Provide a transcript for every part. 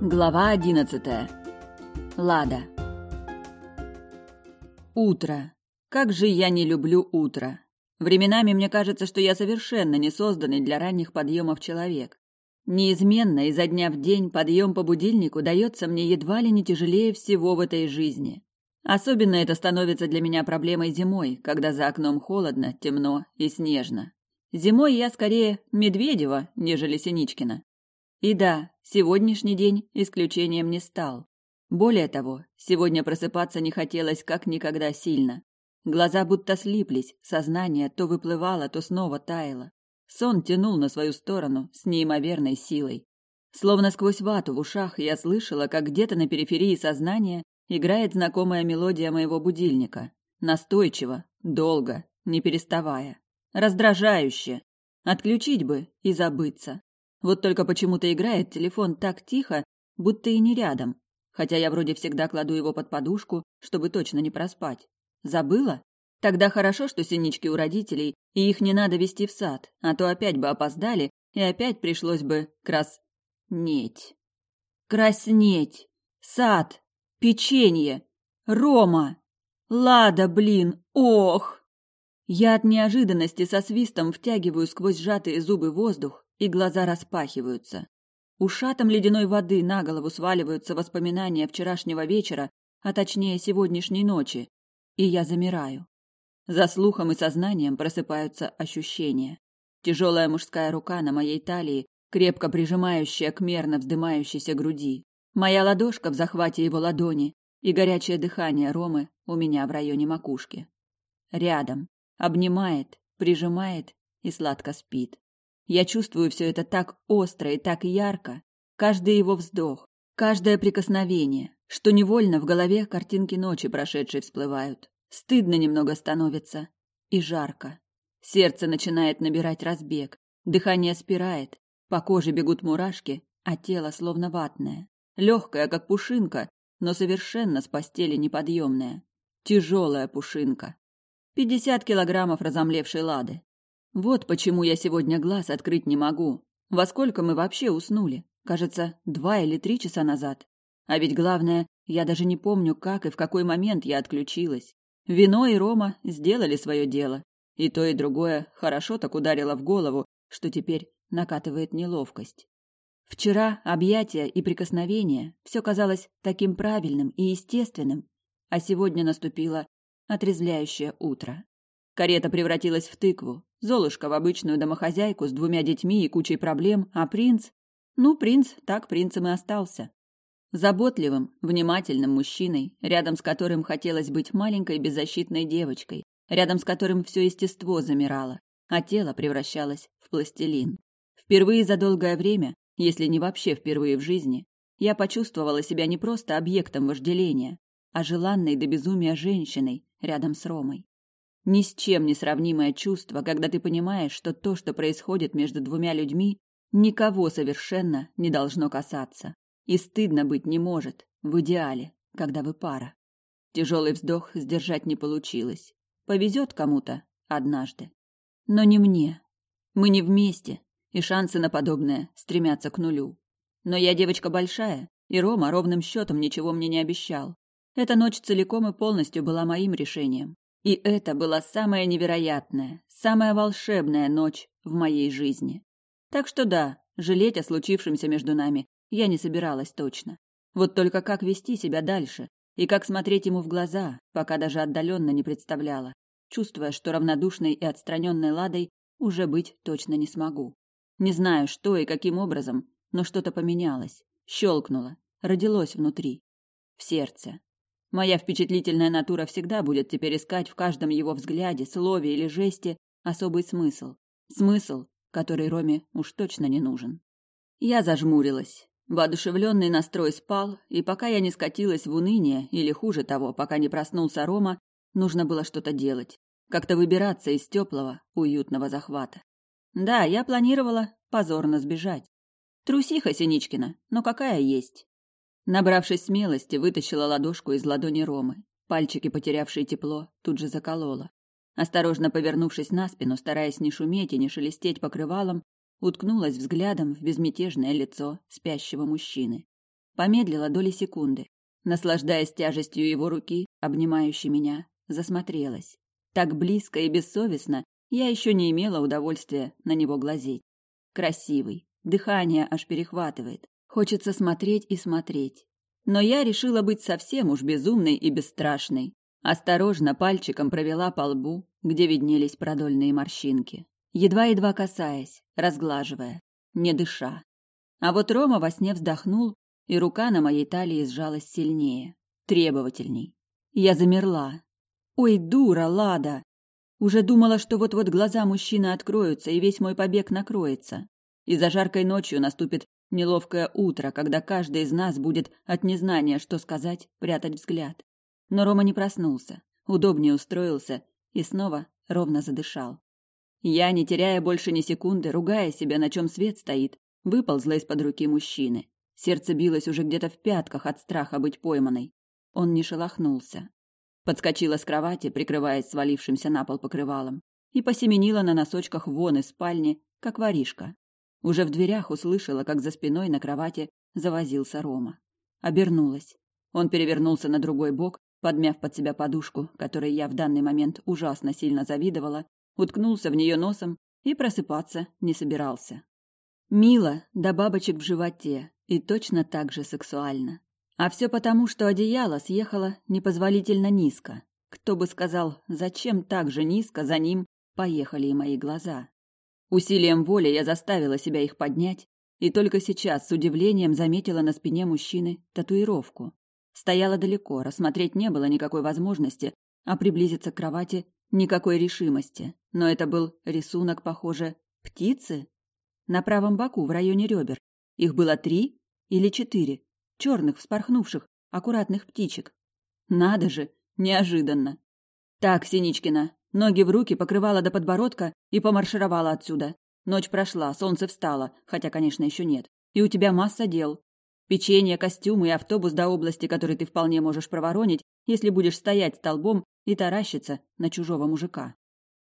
Глава 11. Лада. Утро. Как же я не люблю утро. Временами мне кажется, что я совершенно не созданный для ранних подъемов человек. Неизменно изо дня в день подъем по будильнику дается мне едва ли не тяжелее всего в этой жизни. Особенно это становится для меня проблемой зимой, когда за окном холодно, темно и снежно. Зимой я скорее Медведева, нежели Синичкина. И да, сегодняшний день исключением не стал. Более того, сегодня просыпаться не хотелось как никогда сильно. Глаза будто слиплись, сознание то выплывало, то снова таяло. Сон тянул на свою сторону с неимоверной силой. Словно сквозь вату в ушах я слышала, как где-то на периферии сознания играет знакомая мелодия моего будильника. Настойчиво, долго, не переставая. Раздражающе. Отключить бы и забыться. Вот только почему-то играет телефон так тихо, будто и не рядом. Хотя я вроде всегда кладу его под подушку, чтобы точно не проспать. Забыла? Тогда хорошо, что синички у родителей, и их не надо вести в сад, а то опять бы опоздали, и опять пришлось бы краснеть. Краснеть! Сад! Печенье! Рома! Лада, блин! Ох! Я от неожиданности со свистом втягиваю сквозь сжатые зубы воздух, и глаза распахиваются. Ушатом ледяной воды на голову сваливаются воспоминания вчерашнего вечера, а точнее сегодняшней ночи, и я замираю. За слухом и сознанием просыпаются ощущения. Тяжелая мужская рука на моей талии, крепко прижимающая к мерно вздымающейся груди. Моя ладошка в захвате его ладони и горячее дыхание Ромы у меня в районе макушки. Рядом. Обнимает, прижимает и сладко спит. Я чувствую все это так остро и так ярко. Каждый его вздох, каждое прикосновение, что невольно в голове картинки ночи прошедшей всплывают. Стыдно немного становится. И жарко. Сердце начинает набирать разбег, дыхание спирает, по коже бегут мурашки, а тело словно ватное. Легкое, как пушинка, но совершенно с постели неподъемное, Тяжелая пушинка. Пятьдесят килограммов разомлевшей лады. Вот почему я сегодня глаз открыть не могу. Во сколько мы вообще уснули? Кажется, два или три часа назад. А ведь главное, я даже не помню, как и в какой момент я отключилась. Вино и Рома сделали свое дело. И то, и другое хорошо так ударило в голову, что теперь накатывает неловкость. Вчера объятия и прикосновения все казалось таким правильным и естественным, а сегодня наступило отрезвляющее утро. Карета превратилась в тыкву, Золушка в обычную домохозяйку с двумя детьми и кучей проблем, а принц... Ну, принц так принцем и остался. Заботливым, внимательным мужчиной, рядом с которым хотелось быть маленькой беззащитной девочкой, рядом с которым все естество замирало, а тело превращалось в пластилин. Впервые за долгое время, если не вообще впервые в жизни, я почувствовала себя не просто объектом вожделения, а желанной до безумия женщиной рядом с Ромой. Ни с чем не сравнимое чувство, когда ты понимаешь, что то, что происходит между двумя людьми, никого совершенно не должно касаться. И стыдно быть не может, в идеале, когда вы пара. Тяжелый вздох сдержать не получилось. Повезет кому-то однажды. Но не мне. Мы не вместе, и шансы на подобное стремятся к нулю. Но я девочка большая, и Рома ровным счетом ничего мне не обещал. Эта ночь целиком и полностью была моим решением. И это была самая невероятная, самая волшебная ночь в моей жизни. Так что да, жалеть о случившемся между нами я не собиралась точно. Вот только как вести себя дальше и как смотреть ему в глаза, пока даже отдаленно не представляла, чувствуя, что равнодушной и отстраненной Ладой уже быть точно не смогу. Не знаю, что и каким образом, но что-то поменялось, щелкнуло, родилось внутри, в сердце, Моя впечатлительная натура всегда будет теперь искать в каждом его взгляде, слове или жесте особый смысл. Смысл, который Роме уж точно не нужен. Я зажмурилась. Воодушевленный настрой спал, и пока я не скатилась в уныние, или хуже того, пока не проснулся Рома, нужно было что-то делать. Как-то выбираться из теплого, уютного захвата. Да, я планировала позорно сбежать. Трусиха Синичкина, но какая есть. Набравшись смелости, вытащила ладошку из ладони Ромы. Пальчики, потерявшие тепло, тут же заколола. Осторожно повернувшись на спину, стараясь не шуметь и не шелестеть покрывалом, уткнулась взглядом в безмятежное лицо спящего мужчины. Помедлила доли секунды. Наслаждаясь тяжестью его руки, обнимающей меня, засмотрелась. Так близко и бессовестно я еще не имела удовольствия на него глазеть. Красивый, дыхание аж перехватывает. Хочется смотреть и смотреть. Но я решила быть совсем уж безумной и бесстрашной. Осторожно пальчиком провела по лбу, где виднелись продольные морщинки. Едва-едва касаясь, разглаживая, не дыша. А вот Рома во сне вздохнул, и рука на моей талии сжалась сильнее, требовательней. Я замерла. «Ой, дура, Лада!» Уже думала, что вот-вот глаза мужчины откроются, и весь мой побег накроется. И за жаркой ночью наступит Неловкое утро, когда каждый из нас будет от незнания, что сказать, прятать взгляд. Но Рома не проснулся, удобнее устроился и снова ровно задышал. Я, не теряя больше ни секунды, ругая себя, на чем свет стоит, выползла из-под руки мужчины. Сердце билось уже где-то в пятках от страха быть пойманной. Он не шелохнулся. Подскочила с кровати, прикрываясь свалившимся на пол покрывалом, и посеменила на носочках вон из спальни, как воришка. Уже в дверях услышала, как за спиной на кровати завозился Рома. Обернулась. Он перевернулся на другой бок, подмяв под себя подушку, которой я в данный момент ужасно сильно завидовала, уткнулся в нее носом и просыпаться не собирался. Мило до да бабочек в животе и точно так же сексуально. А все потому, что одеяло съехало непозволительно низко. Кто бы сказал, зачем так же низко за ним поехали и мои глаза. Усилием воли я заставила себя их поднять, и только сейчас с удивлением заметила на спине мужчины татуировку. Стояла далеко, рассмотреть не было никакой возможности, а приблизиться к кровати никакой решимости. Но это был рисунок, похоже, птицы на правом боку в районе ребер. Их было три или четыре черных, вспархнувших аккуратных птичек. Надо же, неожиданно. Так, Синичкина, Ноги в руки покрывала до подбородка и помаршировала отсюда. Ночь прошла, солнце встало, хотя, конечно, еще нет. И у тебя масса дел. Печенье, костюмы и автобус до области, который ты вполне можешь проворонить, если будешь стоять столбом и таращиться на чужого мужика.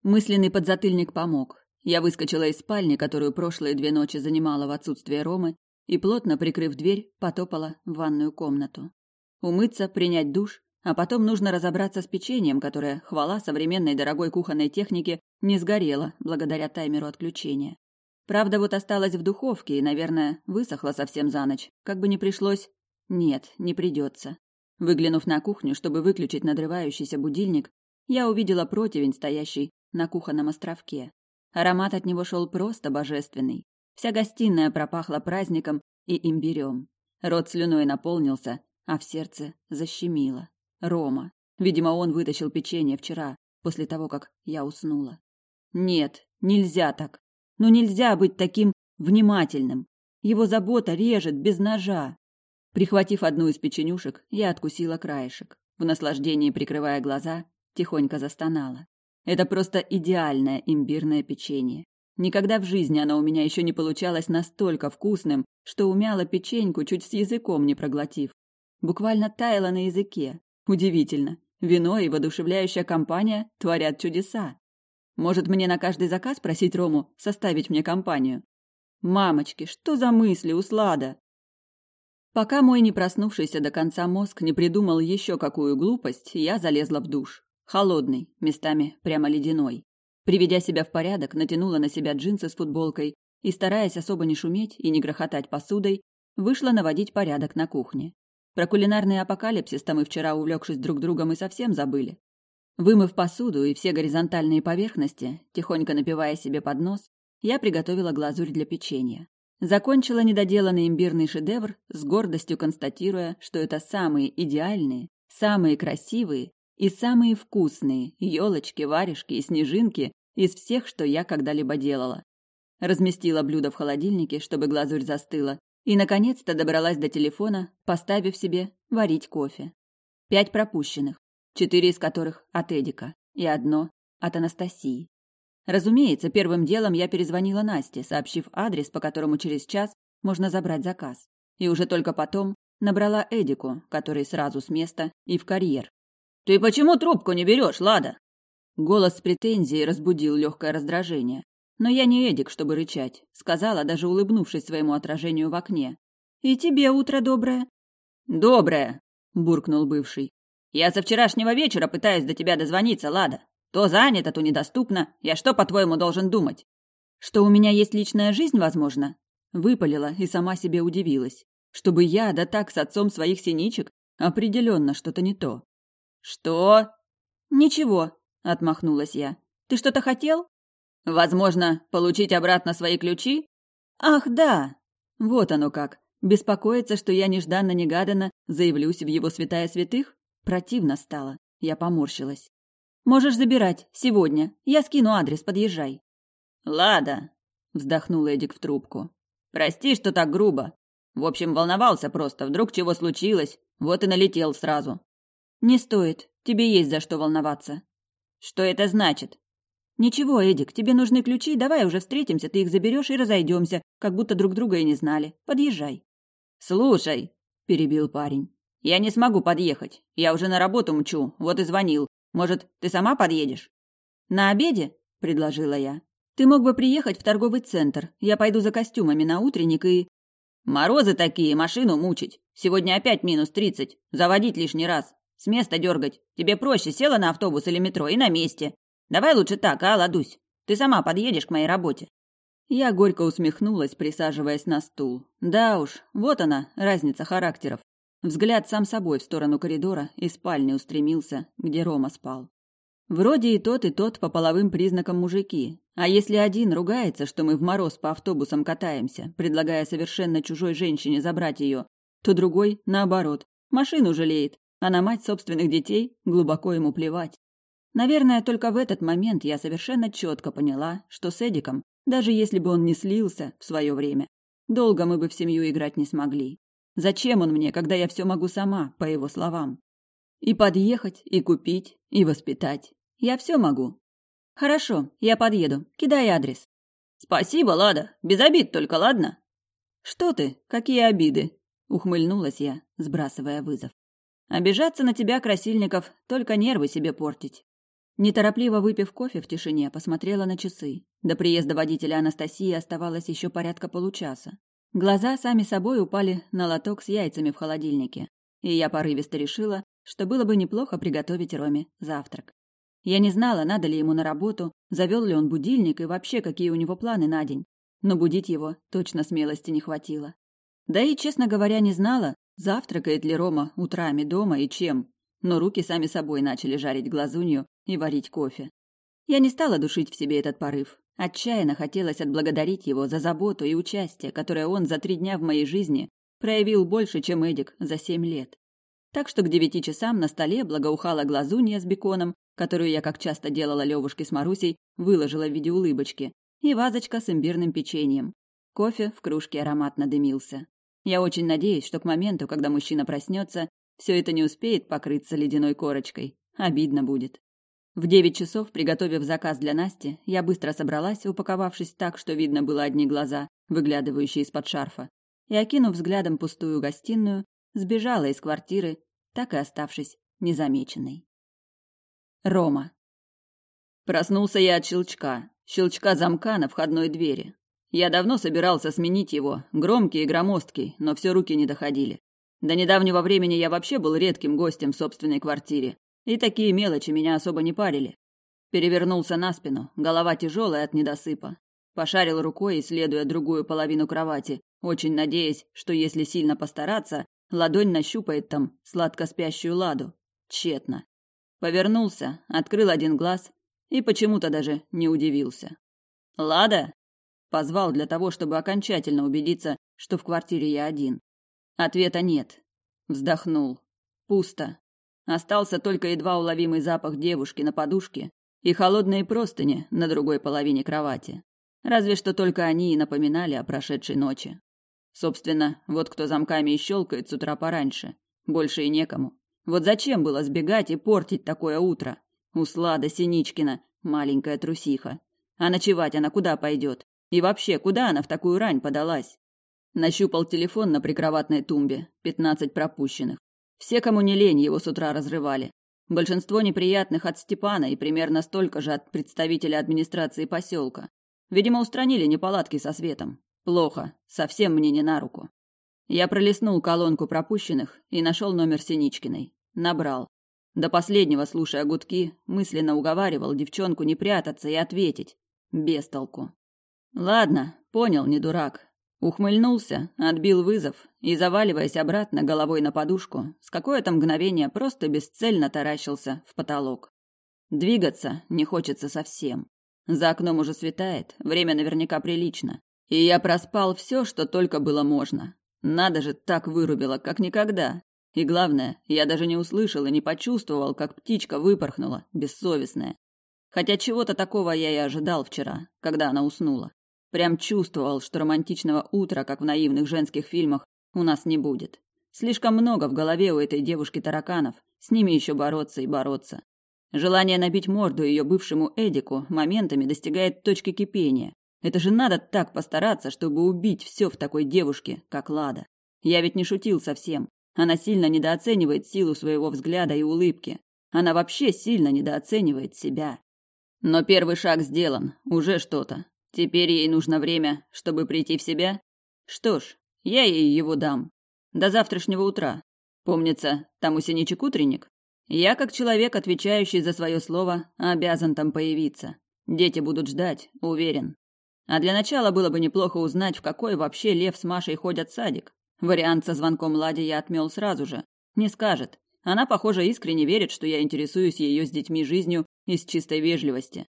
Мысленный подзатыльник помог. Я выскочила из спальни, которую прошлые две ночи занимала в отсутствие Ромы, и, плотно прикрыв дверь, потопала в ванную комнату. Умыться, принять душ, а потом нужно разобраться с печеньем, которое, хвала современной дорогой кухонной техники, не сгорело благодаря таймеру отключения. Правда, вот осталось в духовке и, наверное, высохло совсем за ночь. Как бы не пришлось... Нет, не придется. Выглянув на кухню, чтобы выключить надрывающийся будильник, я увидела противень, стоящий на кухонном островке. Аромат от него шел просто божественный. Вся гостиная пропахла праздником и имбирем. Рот слюной наполнился, а в сердце защемило. Рома. Видимо, он вытащил печенье вчера, после того, как я уснула. Нет, нельзя так. Ну нельзя быть таким внимательным. Его забота режет без ножа. Прихватив одну из печенюшек, я откусила краешек. В наслаждении прикрывая глаза, тихонько застонала. Это просто идеальное имбирное печенье. Никогда в жизни оно у меня еще не получалось настолько вкусным, что умяла печеньку, чуть с языком не проглотив. Буквально таяла на языке, Удивительно. Вино и воодушевляющая компания творят чудеса. Может, мне на каждый заказ просить Рому составить мне компанию? Мамочки, что за мысли у Слада? Пока мой не проснувшийся до конца мозг не придумал еще какую глупость, я залезла в душ. Холодный, местами прямо ледяной. Приведя себя в порядок, натянула на себя джинсы с футболкой и, стараясь особо не шуметь и не грохотать посудой, вышла наводить порядок на кухне. Про кулинарный апокалипсис-то мы вчера, увлекшись друг другом, и совсем забыли. Вымыв посуду и все горизонтальные поверхности, тихонько напивая себе под нос, я приготовила глазурь для печенья. Закончила недоделанный имбирный шедевр, с гордостью констатируя, что это самые идеальные, самые красивые и самые вкусные елочки, варежки и снежинки из всех, что я когда-либо делала. Разместила блюдо в холодильнике, чтобы глазурь застыла, и, наконец-то, добралась до телефона, поставив себе варить кофе. Пять пропущенных, четыре из которых от Эдика и одно от Анастасии. Разумеется, первым делом я перезвонила Насте, сообщив адрес, по которому через час можно забрать заказ. И уже только потом набрала Эдику, который сразу с места и в карьер. «Ты почему трубку не берешь, Лада?» Голос с претензией разбудил легкое раздражение. Но я не Эдик, чтобы рычать, сказала, даже улыбнувшись своему отражению в окне. И тебе утро доброе. Доброе, буркнул бывший. Я со вчерашнего вечера пытаюсь до тебя дозвониться, Лада. То занято, то недоступно. Я что, по-твоему, должен думать? Что у меня есть личная жизнь, возможно? Выпалила и сама себе удивилась. Чтобы я, да так, с отцом своих синичек, определенно что-то не то. Что? Ничего, отмахнулась я. Ты что-то хотел? Возможно, получить обратно свои ключи? Ах, да! Вот оно как. Беспокоиться, что я нежданно-негаданно заявлюсь в его святая святых? Противно стало. Я поморщилась. «Можешь забирать. Сегодня. Я скину адрес, подъезжай». «Лада», — вздохнул Эдик в трубку. «Прости, что так грубо. В общем, волновался просто. Вдруг чего случилось. Вот и налетел сразу». «Не стоит. Тебе есть за что волноваться». «Что это значит?» «Ничего, Эдик, тебе нужны ключи, давай уже встретимся, ты их заберешь и разойдемся, как будто друг друга и не знали. Подъезжай». «Слушай», — перебил парень, — «я не смогу подъехать. Я уже на работу мчу, вот и звонил. Может, ты сама подъедешь?» «На обеде?» — предложила я. «Ты мог бы приехать в торговый центр. Я пойду за костюмами на утренник и...» «Морозы такие, машину мучить. Сегодня опять минус тридцать. Заводить лишний раз. С места дергать. Тебе проще села на автобус или метро и на месте. Давай лучше так, а, Ладусь? Ты сама подъедешь к моей работе». Я горько усмехнулась, присаживаясь на стул. Да уж, вот она, разница характеров. Взгляд сам собой в сторону коридора и спальни устремился, где Рома спал. Вроде и тот, и тот по половым признакам мужики. А если один ругается, что мы в мороз по автобусам катаемся, предлагая совершенно чужой женщине забрать ее, то другой, наоборот, машину жалеет, а на мать собственных детей глубоко ему плевать. Наверное, только в этот момент я совершенно четко поняла, что с Эдиком, даже если бы он не слился в свое время, долго мы бы в семью играть не смогли. Зачем он мне, когда я все могу сама, по его словам? И подъехать, и купить, и воспитать. Я все могу. Хорошо, я подъеду. Кидай адрес. Спасибо, Лада. Без обид только, ладно? Что ты? Какие обиды? Ухмыльнулась я, сбрасывая вызов. Обижаться на тебя, Красильников, только нервы себе портить. Неторопливо выпив кофе в тишине, посмотрела на часы. До приезда водителя Анастасии оставалось еще порядка получаса. Глаза сами собой упали на лоток с яйцами в холодильнике, и я порывисто решила, что было бы неплохо приготовить Роме завтрак. Я не знала, надо ли ему на работу, завел ли он будильник и вообще, какие у него планы на день. Но будить его точно смелости не хватило. Да и, честно говоря, не знала, завтракает ли Рома утрами дома и чем. Но руки сами собой начали жарить глазунью, и варить кофе. Я не стала душить в себе этот порыв. Отчаянно хотелось отблагодарить его за заботу и участие, которое он за три дня в моей жизни проявил больше, чем Эдик за семь лет. Так что к девяти часам на столе благоухала глазунья с беконом, которую я, как часто делала Левушке с Марусей, выложила в виде улыбочки, и вазочка с имбирным печеньем. Кофе в кружке ароматно дымился. Я очень надеюсь, что к моменту, когда мужчина проснется, все это не успеет покрыться ледяной корочкой. Обидно будет. В девять часов, приготовив заказ для Насти, я быстро собралась, упаковавшись так, что видно было одни глаза, выглядывающие из-под шарфа, и, окинув взглядом пустую гостиную, сбежала из квартиры, так и оставшись незамеченной. Рома. Проснулся я от щелчка, щелчка замка на входной двери. Я давно собирался сменить его, громкий и громоздкий, но все руки не доходили. До недавнего времени я вообще был редким гостем в собственной квартире, и такие мелочи меня особо не парили. Перевернулся на спину, голова тяжелая от недосыпа. Пошарил рукой, исследуя другую половину кровати, очень надеясь, что если сильно постараться, ладонь нащупает там сладко спящую ладу. Тщетно. Повернулся, открыл один глаз и почему-то даже не удивился. «Лада?» – позвал для того, чтобы окончательно убедиться, что в квартире я один. Ответа нет. Вздохнул. Пусто. Остался только едва уловимый запах девушки на подушке и холодные простыни на другой половине кровати. Разве что только они и напоминали о прошедшей ночи. Собственно, вот кто замками и щелкает с утра пораньше. Больше и некому. Вот зачем было сбегать и портить такое утро? Услада Синичкина, маленькая трусиха. А ночевать она куда пойдет? И вообще, куда она в такую рань подалась? Нащупал телефон на прикроватной тумбе. Пятнадцать пропущенных. Все, кому не лень, его с утра разрывали. Большинство неприятных от Степана и примерно столько же от представителя администрации поселка. Видимо, устранили неполадки со светом. Плохо. Совсем мне не на руку. Я пролистнул колонку пропущенных и нашел номер Синичкиной. Набрал. До последнего, слушая гудки, мысленно уговаривал девчонку не прятаться и ответить. Без толку. Ладно, понял, не дурак. Ухмыльнулся, отбил вызов и, заваливаясь обратно головой на подушку, с какое-то мгновение просто бесцельно таращился в потолок. Двигаться не хочется совсем. За окном уже светает, время наверняка прилично. И я проспал все, что только было можно. Надо же, так вырубило, как никогда. И главное, я даже не услышал и не почувствовал, как птичка выпорхнула, бессовестная. Хотя чего-то такого я и ожидал вчера, когда она уснула. Прям чувствовал, что романтичного утра, как в наивных женских фильмах, у нас не будет. Слишком много в голове у этой девушки тараканов, с ними еще бороться и бороться. Желание набить морду ее бывшему Эдику моментами достигает точки кипения. Это же надо так постараться, чтобы убить все в такой девушке, как Лада. Я ведь не шутил совсем. Она сильно недооценивает силу своего взгляда и улыбки. Она вообще сильно недооценивает себя. Но первый шаг сделан, уже что-то. Теперь ей нужно время, чтобы прийти в себя. Что ж, я ей его дам. До завтрашнего утра. Помнится, там у Синичек утренник. Я, как человек, отвечающий за свое слово, обязан там появиться. Дети будут ждать, уверен. А для начала было бы неплохо узнать, в какой вообще Лев с Машей ходят садик. Вариант со звонком Лади я отмел сразу же. Не скажет. Она, похоже, искренне верит, что я интересуюсь ее с детьми жизнью из чистой вежливости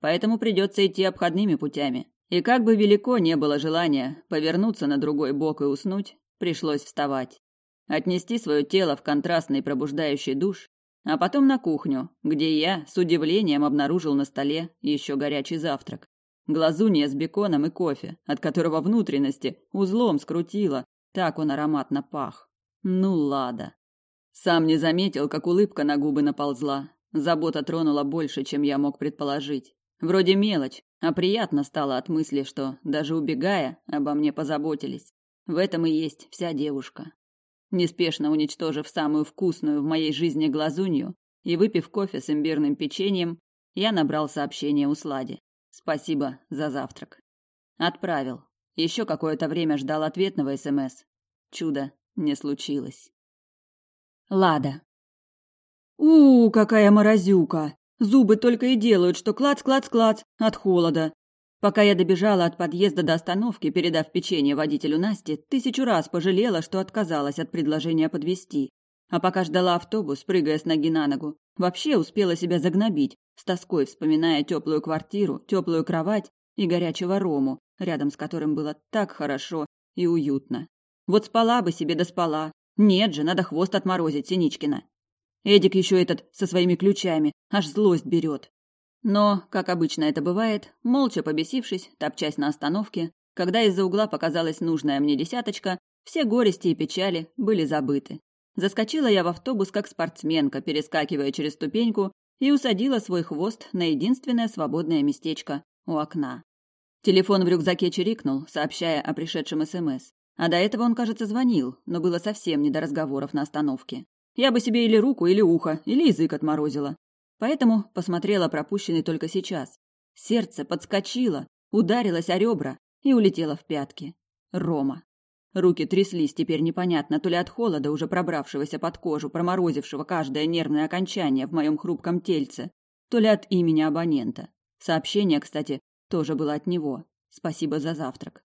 поэтому придется идти обходными путями. И как бы велико не было желание повернуться на другой бок и уснуть, пришлось вставать. Отнести свое тело в контрастный пробуждающий душ, а потом на кухню, где я с удивлением обнаружил на столе еще горячий завтрак. Глазунья с беконом и кофе, от которого внутренности узлом скрутило, так он ароматно пах. Ну лада. Сам не заметил, как улыбка на губы наползла. Забота тронула больше, чем я мог предположить. Вроде мелочь, а приятно стало от мысли, что, даже убегая, обо мне позаботились. В этом и есть вся девушка. Неспешно уничтожив самую вкусную в моей жизни глазунью и выпив кофе с имбирным печеньем, я набрал сообщение у Слади. Спасибо за завтрак. Отправил. Еще какое-то время ждал ответного СМС. Чудо не случилось. Лада. у какая морозюка!» Зубы только и делают, что клац-клац-клац от холода. Пока я добежала от подъезда до остановки, передав печенье водителю Насте, тысячу раз пожалела, что отказалась от предложения подвести. А пока ждала автобус, прыгая с ноги на ногу, вообще успела себя загнобить, с тоской вспоминая теплую квартиру, теплую кровать и горячего рому, рядом с которым было так хорошо и уютно. Вот спала бы себе да спала. Нет же, надо хвост отморозить Синичкина. Эдик еще этот со своими ключами, аж злость берет. Но, как обычно это бывает, молча побесившись, топчась на остановке, когда из-за угла показалась нужная мне десяточка, все горести и печали были забыты. Заскочила я в автобус как спортсменка, перескакивая через ступеньку, и усадила свой хвост на единственное свободное местечко у окна. Телефон в рюкзаке чирикнул, сообщая о пришедшем СМС. Эм а до этого он, кажется, звонил, но было совсем не до разговоров на остановке. Я бы себе или руку, или ухо, или язык отморозила. Поэтому посмотрела пропущенный только сейчас. Сердце подскочило, ударилось о ребра и улетело в пятки. Рома. Руки тряслись теперь непонятно, то ли от холода, уже пробравшегося под кожу, проморозившего каждое нервное окончание в моем хрупком тельце, то ли от имени абонента. Сообщение, кстати, тоже было от него. Спасибо за завтрак.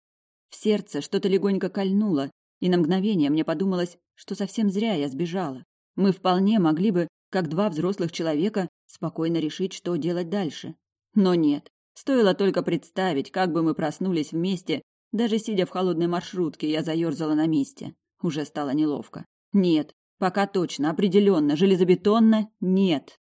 В сердце что-то легонько кольнуло, и на мгновение мне подумалось, что совсем зря я сбежала. Мы вполне могли бы, как два взрослых человека, спокойно решить, что делать дальше. Но нет. Стоило только представить, как бы мы проснулись вместе, даже сидя в холодной маршрутке, я заерзала на месте. Уже стало неловко. Нет, пока точно, определенно, железобетонно нет.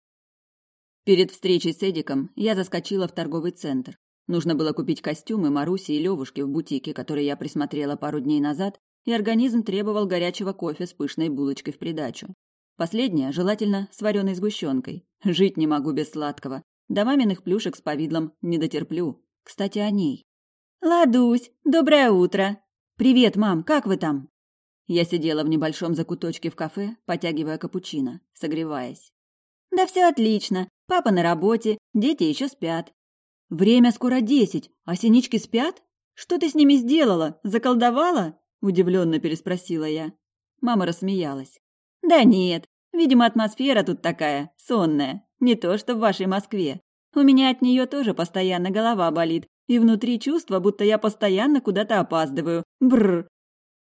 Перед встречей с Эдиком я заскочила в торговый центр. Нужно было купить костюмы Маруси и Левушки в бутике, который я присмотрела пару дней назад, и организм требовал горячего кофе с пышной булочкой в придачу. Последняя желательно с вареной сгущенкой. Жить не могу без сладкого. До маминых плюшек с повидлом не дотерплю. Кстати, о ней. «Ладусь, доброе утро!» «Привет, мам, как вы там?» Я сидела в небольшом закуточке в кафе, потягивая капучино, согреваясь. «Да все отлично. Папа на работе, дети еще спят. Время скоро десять, а синички спят? Что ты с ними сделала? Заколдовала?» Удивленно переспросила я. Мама рассмеялась. Да нет, видимо, атмосфера тут такая, сонная, не то что в вашей Москве. У меня от нее тоже постоянно голова болит, и внутри чувство, будто я постоянно куда-то опаздываю. Бррр.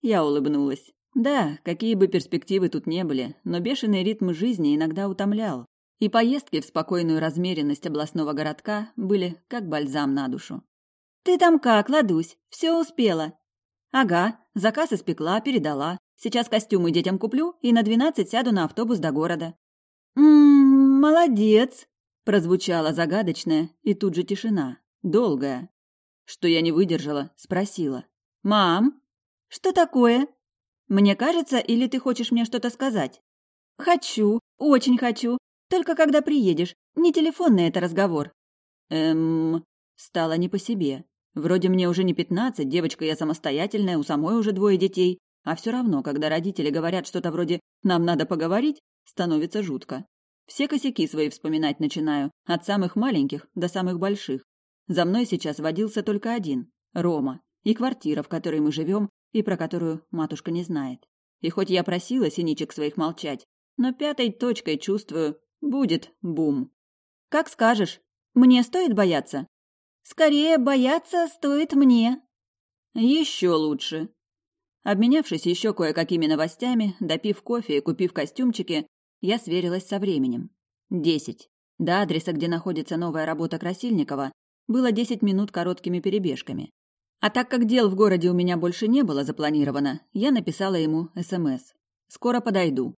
Я улыбнулась. Да, какие бы перспективы тут не были, но бешеный ритм жизни иногда утомлял. И поездки в спокойную размеренность областного городка были как бальзам на душу. «Ты там как, ладусь? Все успела?» «Ага, заказ испекла, передала. Сейчас костюмы детям куплю и на двенадцать сяду на автобус до города». «М-м, молодец!» – прозвучала загадочная, и тут же тишина, долгая. Что я не выдержала, спросила. «Мам, что такое? Мне кажется, или ты хочешь мне что-то сказать?» «Хочу, очень хочу. Только когда приедешь. Не телефонный это разговор». «Эм...» Стало не по себе. Вроде мне уже не пятнадцать, девочка я самостоятельная, у самой уже двое детей. А все равно, когда родители говорят что-то вроде «нам надо поговорить», становится жутко. Все косяки свои вспоминать начинаю, от самых маленьких до самых больших. За мной сейчас водился только один – Рома, и квартира, в которой мы живем, и про которую матушка не знает. И хоть я просила синичек своих молчать, но пятой точкой чувствую – будет бум. «Как скажешь. Мне стоит бояться?» «Скорее, бояться стоит мне». «Еще лучше», Обменявшись еще кое-какими новостями, допив кофе и купив костюмчики, я сверилась со временем. Десять. До адреса, где находится новая работа Красильникова, было десять минут короткими перебежками. А так как дел в городе у меня больше не было запланировано, я написала ему СМС. Эм «Скоро подойду».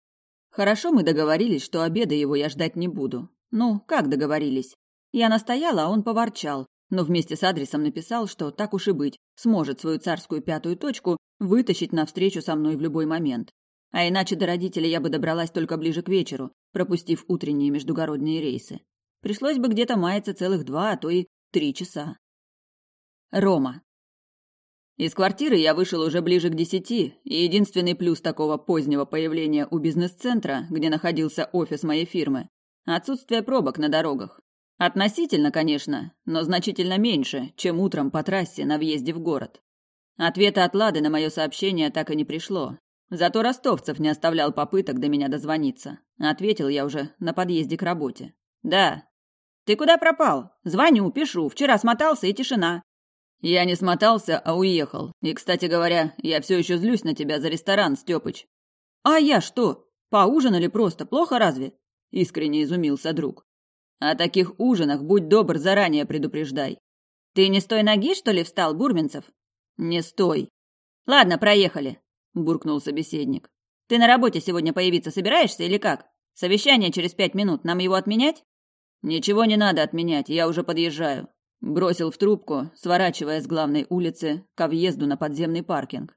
Хорошо мы договорились, что обеда его я ждать не буду. Ну, как договорились? Я настояла, а он поворчал, но вместе с адресом написал, что так уж и быть, сможет свою царскую пятую точку вытащить навстречу со мной в любой момент. А иначе до родителей я бы добралась только ближе к вечеру, пропустив утренние междугородные рейсы. Пришлось бы где-то маяться целых два, а то и три часа. Рома. Из квартиры я вышел уже ближе к десяти, и единственный плюс такого позднего появления у бизнес-центра, где находился офис моей фирмы, отсутствие пробок на дорогах. Относительно, конечно, но значительно меньше, чем утром по трассе на въезде в город. Ответа от Лады на мое сообщение так и не пришло. Зато Ростовцев не оставлял попыток до меня дозвониться. Ответил я уже на подъезде к работе. «Да». «Ты куда пропал? Звоню, пишу. Вчера смотался и тишина». «Я не смотался, а уехал. И, кстати говоря, я все еще злюсь на тебя за ресторан, Степыч». «А я что? Поужинали просто, плохо разве?» Искренне изумился друг. «О таких ужинах будь добр, заранее предупреждай». «Ты не с той ноги, что ли, встал, Бурминцев?» «Не стой!» «Ладно, проехали», – буркнул собеседник. «Ты на работе сегодня появиться собираешься или как? Совещание через пять минут, нам его отменять?» «Ничего не надо отменять, я уже подъезжаю», – бросил в трубку, сворачивая с главной улицы ко въезду на подземный паркинг.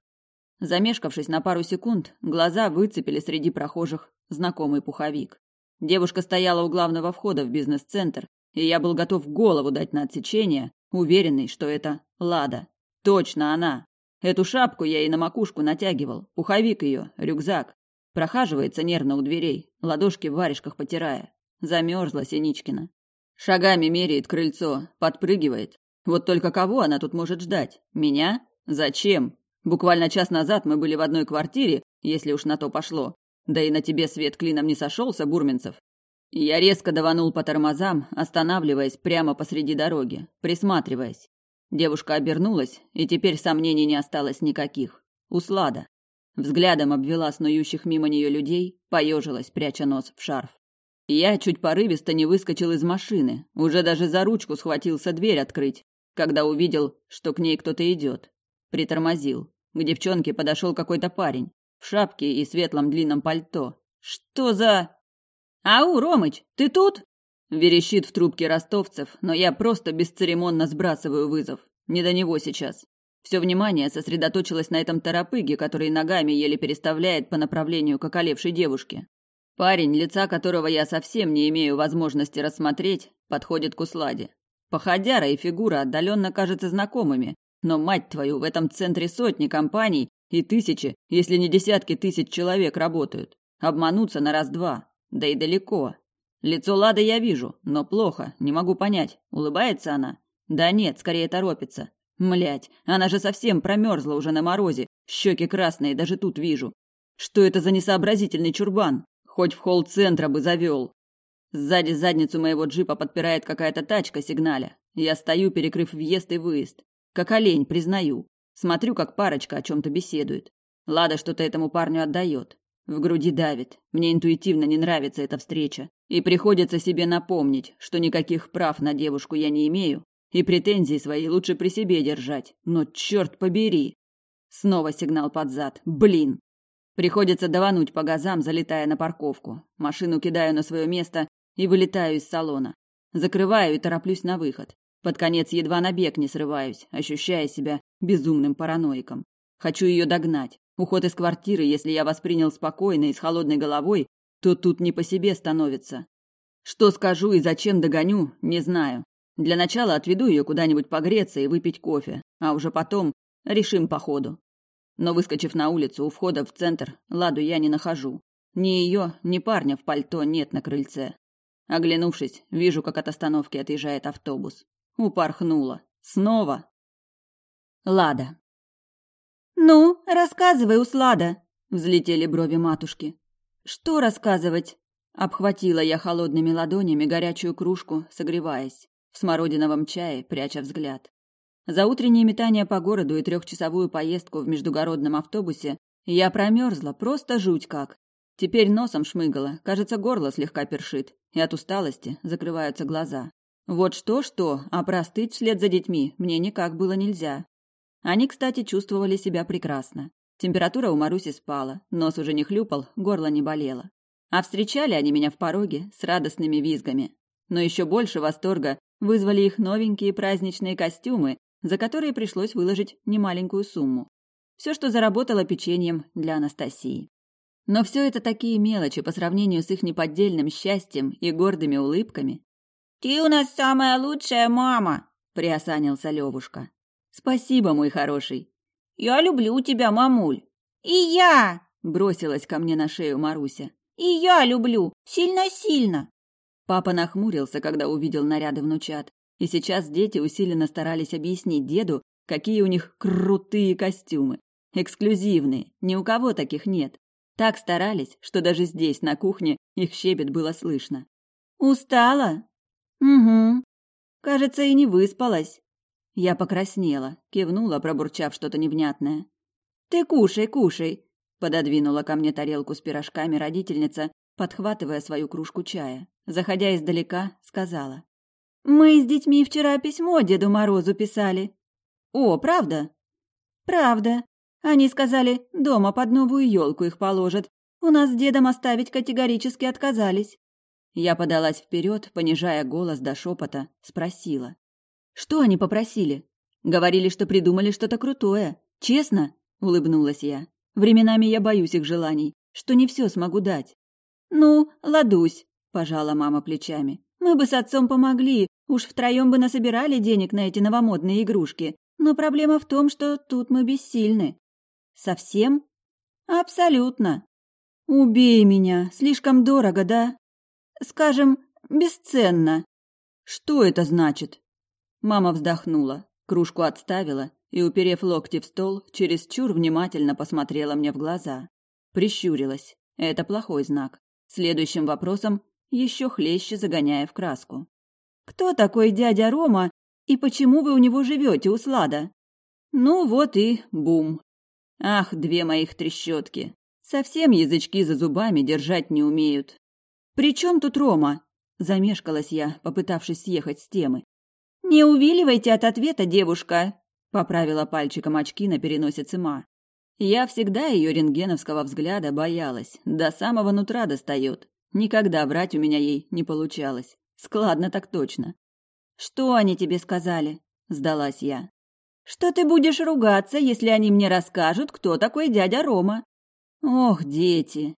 Замешкавшись на пару секунд, глаза выцепили среди прохожих знакомый пуховик. Девушка стояла у главного входа в бизнес-центр, и я был готов голову дать на отсечение, уверенный, что это Лада. Точно она. Эту шапку я ей на макушку натягивал, пуховик ее, рюкзак. Прохаживается нервно у дверей, ладошки в варежках потирая. Замерзла Синичкина. Шагами меряет крыльцо, подпрыгивает. Вот только кого она тут может ждать? Меня? Зачем? Буквально час назад мы были в одной квартире, если уж на то пошло. Да и на тебе свет клином не сошелся, Бурминцев. Я резко даванул по тормозам, останавливаясь прямо посреди дороги, присматриваясь. Девушка обернулась, и теперь сомнений не осталось никаких. Услада. Взглядом обвела снующих мимо нее людей, поежилась, пряча нос в шарф. Я чуть порывисто не выскочил из машины, уже даже за ручку схватился дверь открыть, когда увидел, что к ней кто-то идет. Притормозил. К девчонке подошел какой-то парень. В шапке и светлом длинном пальто. Что за... «Ау, Ромыч, ты тут?» Верещит в трубке ростовцев, но я просто бесцеремонно сбрасываю вызов. Не до него сейчас. Все внимание сосредоточилось на этом торопыге, который ногами еле переставляет по направлению к околевшей девушке. Парень, лица которого я совсем не имею возможности рассмотреть, подходит к усладе. Походяра и фигура отдаленно кажутся знакомыми, но, мать твою, в этом центре сотни компаний и тысячи, если не десятки тысяч человек работают. Обмануться на раз-два. Да и далеко. Лицо Лады я вижу, но плохо, не могу понять, улыбается она? Да нет, скорее торопится. Млять, она же совсем промерзла уже на морозе, щеки красные даже тут вижу. Что это за несообразительный чурбан? Хоть в холл центра бы завел. Сзади задницу моего джипа подпирает какая-то тачка сигналя. Я стою, перекрыв въезд и выезд. Как олень, признаю. Смотрю, как парочка о чем-то беседует. Лада что-то этому парню отдает. В груди давит. Мне интуитивно не нравится эта встреча. И приходится себе напомнить, что никаких прав на девушку я не имею, и претензии свои лучше при себе держать. Но черт побери! Снова сигнал под зад. Блин! Приходится давануть по газам, залетая на парковку. Машину кидаю на свое место и вылетаю из салона. Закрываю и тороплюсь на выход. Под конец едва на бег не срываюсь, ощущая себя безумным параноиком. Хочу ее догнать, Уход из квартиры, если я воспринял спокойно и с холодной головой, то тут не по себе становится. Что скажу и зачем догоню, не знаю. Для начала отведу ее куда-нибудь погреться и выпить кофе, а уже потом решим по ходу. Но выскочив на улицу у входа в центр, Ладу я не нахожу. Ни ее, ни парня в пальто нет на крыльце. Оглянувшись, вижу, как от остановки отъезжает автобус. Упорхнула. Снова. Лада. «Ну, рассказывай, Услада!» – взлетели брови матушки. «Что рассказывать?» – обхватила я холодными ладонями горячую кружку, согреваясь, в смородиновом чае пряча взгляд. За утренние метания по городу и трехчасовую поездку в междугородном автобусе я промерзла, просто жуть как. Теперь носом шмыгала, кажется, горло слегка першит, и от усталости закрываются глаза. Вот что-что, а простыть вслед за детьми мне никак было нельзя. Они, кстати, чувствовали себя прекрасно. Температура у Маруси спала, нос уже не хлюпал, горло не болело. А встречали они меня в пороге с радостными визгами. Но еще больше восторга вызвали их новенькие праздничные костюмы, за которые пришлось выложить немаленькую сумму. Все, что заработало печеньем для Анастасии. Но все это такие мелочи по сравнению с их неподдельным счастьем и гордыми улыбками. «Ты у нас самая лучшая мама!» – приосанился Левушка. Спасибо, мой хороший. Я люблю тебя, мамуль. И я, бросилась ко мне на шею Маруся. И я люблю, сильно-сильно. Папа нахмурился, когда увидел наряды внучат, и сейчас дети усиленно старались объяснить деду, какие у них крутые костюмы, эксклюзивные, ни у кого таких нет. Так старались, что даже здесь, на кухне, их щебет было слышно. «Устала?» «Угу. Кажется, и не выспалась». Я покраснела, кивнула, пробурчав что-то невнятное. «Ты кушай, кушай!» – пододвинула ко мне тарелку с пирожками родительница, подхватывая свою кружку чая. Заходя издалека, сказала. «Мы с детьми вчера письмо Деду Морозу писали». «О, правда?» «Правда. Они сказали, дома под новую елку их положат. У нас с дедом оставить категорически отказались». Я подалась вперед, понижая голос до шепота, спросила. Что они попросили? Говорили, что придумали что-то крутое. Честно? Улыбнулась я. Временами я боюсь их желаний, что не все смогу дать. Ну, ладусь, пожала мама плечами. Мы бы с отцом помогли, уж втроем бы насобирали денег на эти новомодные игрушки. Но проблема в том, что тут мы бессильны. Совсем? Абсолютно. Убей меня, слишком дорого, да? Скажем, бесценно. Что это значит? Мама вздохнула, кружку отставила и, уперев локти в стол, чересчур внимательно посмотрела мне в глаза. Прищурилась. Это плохой знак. Следующим вопросом еще хлеще загоняя в краску. «Кто такой дядя Рома и почему вы у него живете, у Слада?» Ну вот и бум. Ах, две моих трещотки. Совсем язычки за зубами держать не умеют. «При чем тут Рома?» Замешкалась я, попытавшись съехать с темы. «Не увиливайте от ответа, девушка!» — поправила пальчиком очки на переносице Ма. Я всегда ее рентгеновского взгляда боялась, до самого нутра достает. Никогда врать у меня ей не получалось. Складно так точно. «Что они тебе сказали?» – сдалась я. «Что ты будешь ругаться, если они мне расскажут, кто такой дядя Рома?» «Ох, дети!»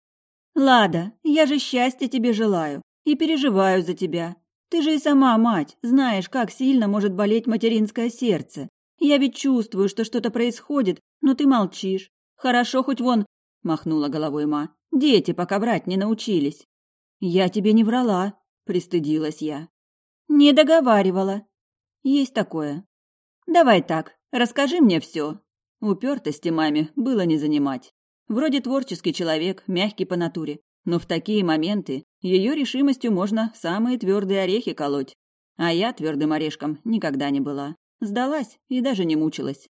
«Лада, я же счастья тебе желаю и переживаю за тебя. Ты же и сама мать, знаешь, как сильно может болеть материнское сердце. Я ведь чувствую, что что-то происходит, но ты молчишь. Хорошо хоть вон, махнула головой Ма. Дети пока брать не научились. Я тебе не врала, пристыдилась я. Не договаривала. Есть такое. Давай так, расскажи мне все. Упертости маме было не занимать. Вроде творческий человек, мягкий по натуре, но в такие моменты ее решимостью можно самые твердые орехи колоть. А я твердым орешком никогда не была. Сдалась и даже не мучилась.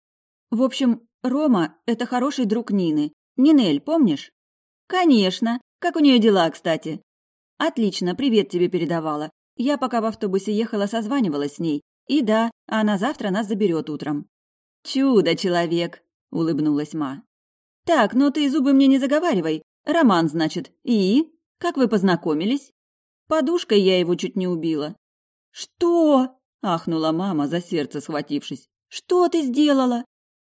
В общем, Рома — это хороший друг Нины. Нинель, помнишь? Конечно. Как у нее дела, кстати? Отлично, привет тебе передавала. Я пока в автобусе ехала, созванивалась с ней. И да, она завтра нас заберет утром. Чудо, человек, улыбнулась Ма. Так, но ты зубы мне не заговаривай. Роман, значит. И? Как вы познакомились? Подушкой я его чуть не убила. Что? ахнула мама, за сердце схватившись. Что ты сделала?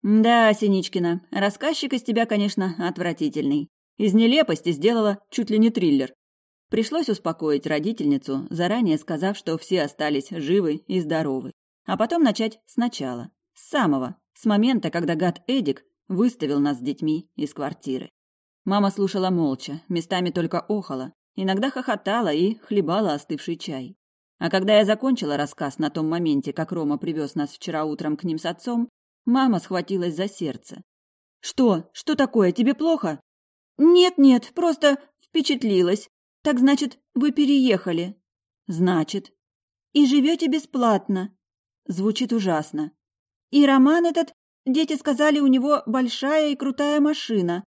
Да, Синичкина, рассказчик из тебя, конечно, отвратительный. Из нелепости сделала чуть ли не триллер. Пришлось успокоить родительницу, заранее сказав, что все остались живы и здоровы. А потом начать сначала. С самого, с момента, когда гад Эдик выставил нас с детьми из квартиры. Мама слушала молча, местами только охала, иногда хохотала и хлебала остывший чай. А когда я закончила рассказ на том моменте, как Рома привез нас вчера утром к ним с отцом, мама схватилась за сердце. «Что? Что такое? Тебе плохо?» «Нет-нет, просто впечатлилась. Так значит, вы переехали?» «Значит». «И живете бесплатно». Звучит ужасно. «И роман этот, дети сказали, у него большая и крутая машина.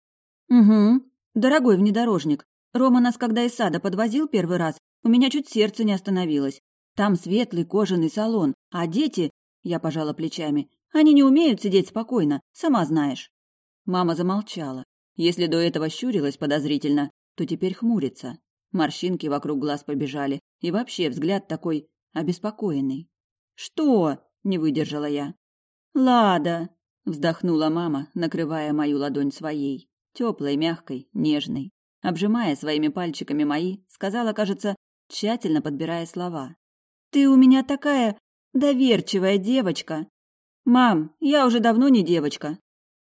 «Угу. Дорогой внедорожник, Рома нас, когда из сада подвозил первый раз, у меня чуть сердце не остановилось. Там светлый кожаный салон, а дети...» Я пожала плечами. «Они не умеют сидеть спокойно, сама знаешь». Мама замолчала. Если до этого щурилась подозрительно, то теперь хмурится. Морщинки вокруг глаз побежали, и вообще взгляд такой обеспокоенный. «Что?» — не выдержала я. «Лада!» — вздохнула мама, накрывая мою ладонь своей теплой, мягкой, нежной. Обжимая своими пальчиками мои, сказала, кажется, тщательно подбирая слова. «Ты у меня такая доверчивая девочка!» «Мам, я уже давно не девочка!»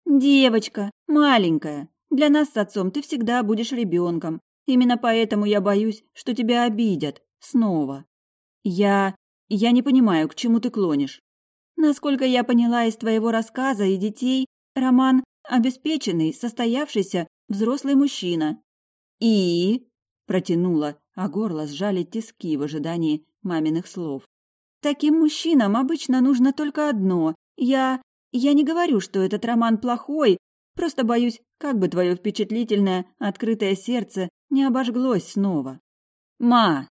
«Девочка, маленькая! Для нас с отцом ты всегда будешь ребенком. Именно поэтому я боюсь, что тебя обидят. Снова!» «Я... я не понимаю, к чему ты клонишь?» «Насколько я поняла из твоего рассказа и детей, Роман обеспеченный, состоявшийся взрослый мужчина. И... протянула, а горло сжали тиски в ожидании маминых слов. Таким мужчинам обычно нужно только одно. Я... я не говорю, что этот роман плохой, просто боюсь, как бы твое впечатлительное, открытое сердце не обожглось снова. «Ма!»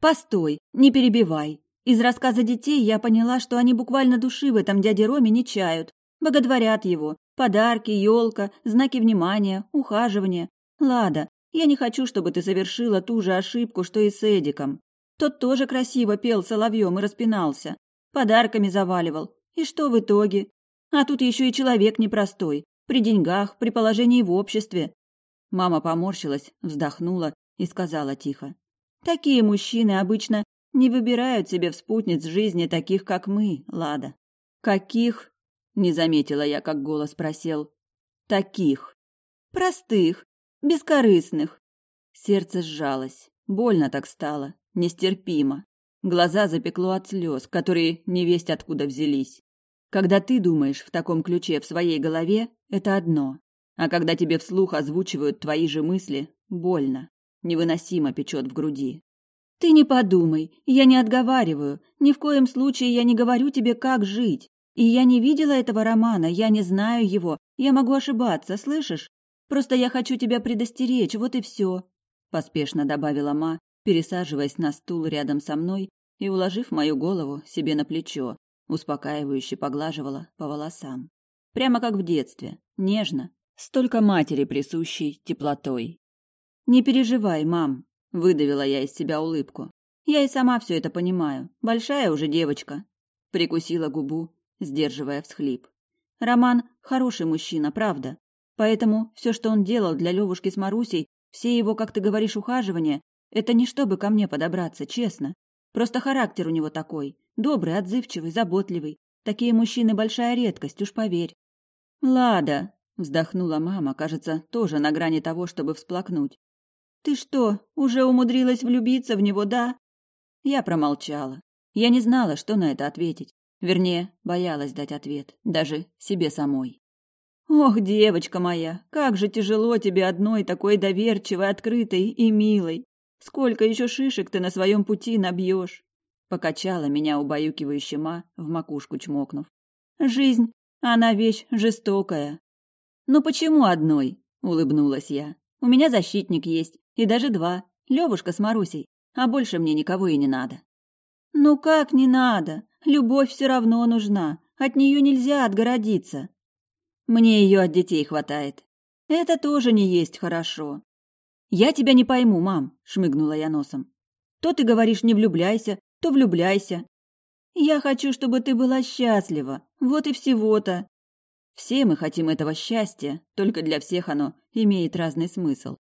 «Постой, не перебивай!» Из рассказа детей я поняла, что они буквально души в этом дяде Роме не чают. Благодворят его. Подарки, елка, знаки внимания, ухаживание. Лада, я не хочу, чтобы ты совершила ту же ошибку, что и с Эдиком. Тот тоже красиво пел соловьем и распинался. Подарками заваливал. И что в итоге? А тут еще и человек непростой. При деньгах, при положении в обществе. Мама поморщилась, вздохнула и сказала тихо. Такие мужчины обычно не выбирают себе в спутниц жизни таких, как мы, Лада. Каких? Не заметила я, как голос просел. Таких. Простых. Бескорыстных. Сердце сжалось. Больно так стало. Нестерпимо. Глаза запекло от слез, которые не весть откуда взялись. Когда ты думаешь в таком ключе в своей голове, это одно. А когда тебе вслух озвучивают твои же мысли, больно. Невыносимо печет в груди. «Ты не подумай, я не отговариваю, ни в коем случае я не говорю тебе, как жить. И я не видела этого романа, я не знаю его, я могу ошибаться, слышишь? Просто я хочу тебя предостеречь, вот и все», — поспешно добавила Ма, пересаживаясь на стул рядом со мной и уложив мою голову себе на плечо, успокаивающе поглаживала по волосам. Прямо как в детстве, нежно, столько матери присущей теплотой. «Не переживай, мам», — выдавила я из себя улыбку. «Я и сама все это понимаю. Большая уже девочка». Прикусила губу сдерживая всхлип. Роман хороший мужчина, правда. Поэтому все, что он делал для Левушки с Марусей, все его, как ты говоришь, ухаживания, это не чтобы ко мне подобраться, честно. Просто характер у него такой. Добрый, отзывчивый, заботливый. Такие мужчины большая редкость, уж поверь. Лада, вздохнула мама, кажется, тоже на грани того, чтобы всплакнуть. Ты что, уже умудрилась влюбиться в него, да? Я промолчала. Я не знала, что на это ответить. Вернее, боялась дать ответ, даже себе самой. «Ох, девочка моя, как же тяжело тебе одной такой доверчивой, открытой и милой! Сколько еще шишек ты на своем пути набьешь!» Покачала меня убаюкивающая ма, в макушку чмокнув. «Жизнь, она вещь жестокая!» «Ну почему одной?» — улыбнулась я. «У меня защитник есть, и даже два, Левушка с Марусей, а больше мне никого и не надо». «Ну как не надо? Любовь все равно нужна, от нее нельзя отгородиться. Мне ее от детей хватает. Это тоже не есть хорошо. Я тебя не пойму, мам, шмыгнула я носом. То ты говоришь не влюбляйся, то влюбляйся. Я хочу, чтобы ты была счастлива. Вот и всего-то. Все мы хотим этого счастья, только для всех оно имеет разный смысл.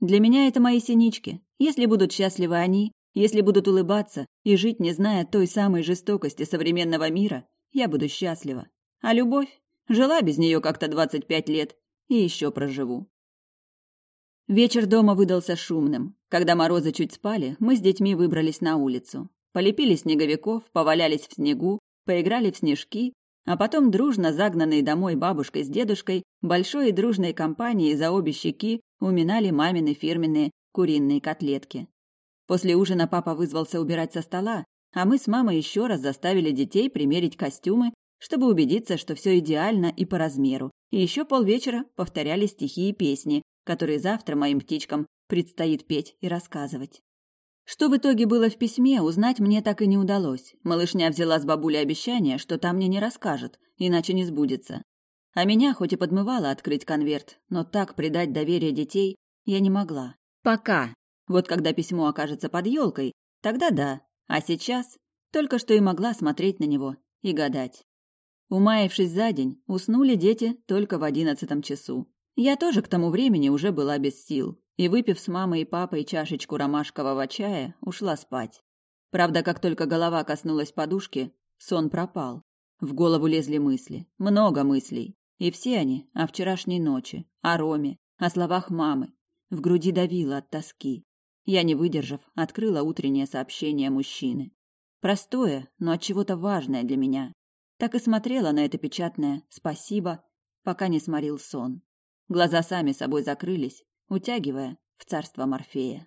Для меня это мои синички. Если будут счастливы они, если будут улыбаться и жить, не зная той самой жестокости современного мира, я буду счастлива. А любовь? Жила без нее как-то 25 лет и еще проживу. Вечер дома выдался шумным. Когда морозы чуть спали, мы с детьми выбрались на улицу. Полепили снеговиков, повалялись в снегу, поиграли в снежки, а потом дружно загнанные домой бабушкой с дедушкой большой и дружной компанией за обе щеки уминали мамины фирменные куриные котлетки. После ужина папа вызвался убирать со стола, а мы с мамой еще раз заставили детей примерить костюмы, чтобы убедиться, что все идеально и по размеру. И еще полвечера повторяли стихи и песни, которые завтра моим птичкам предстоит петь и рассказывать. Что в итоге было в письме, узнать мне так и не удалось. Малышня взяла с бабули обещание, что там мне не расскажет, иначе не сбудется. А меня хоть и подмывало открыть конверт, но так предать доверие детей я не могла. Пока. Вот когда письмо окажется под елкой, тогда да. А сейчас только что и могла смотреть на него и гадать. Умаявшись за день, уснули дети только в одиннадцатом часу. Я тоже к тому времени уже была без сил, и, выпив с мамой и папой чашечку ромашкового чая, ушла спать. Правда, как только голова коснулась подушки, сон пропал. В голову лезли мысли, много мыслей. И все они о вчерашней ночи, о Роме, о словах мамы. В груди давило от тоски. Я, не выдержав, открыла утреннее сообщение мужчины. Простое, но от чего-то важное для меня. Так и смотрела на это печатное «спасибо», пока не сморил сон. Глаза сами собой закрылись, утягивая в царство Морфея.